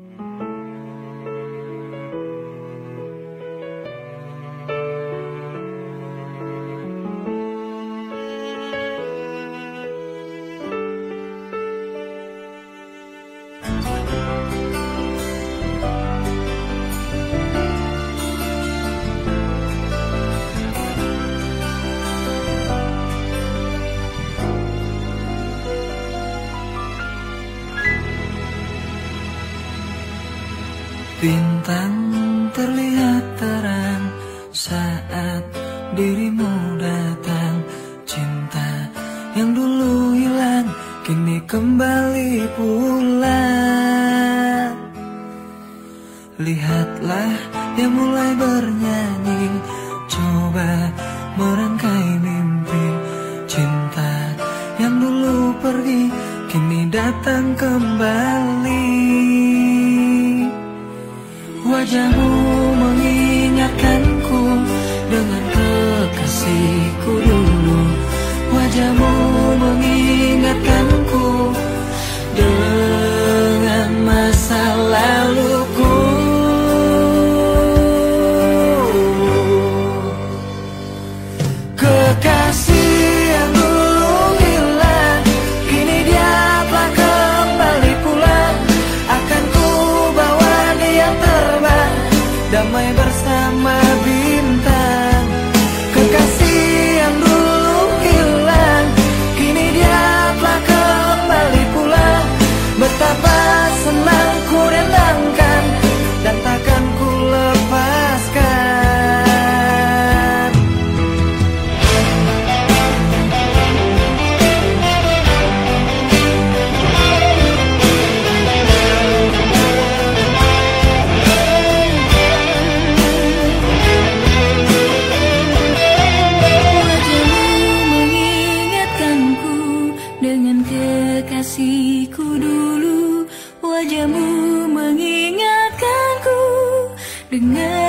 Mm-hmm. Bintang terlihat terang saat dirimu datang. Cinta yang dulu hilang kini kembali pulang. Lihatlah yang mulai bernyanyi Coba merangkai mimpi. Cinta yang dulu pergi kini datang kembali 着雾 dengan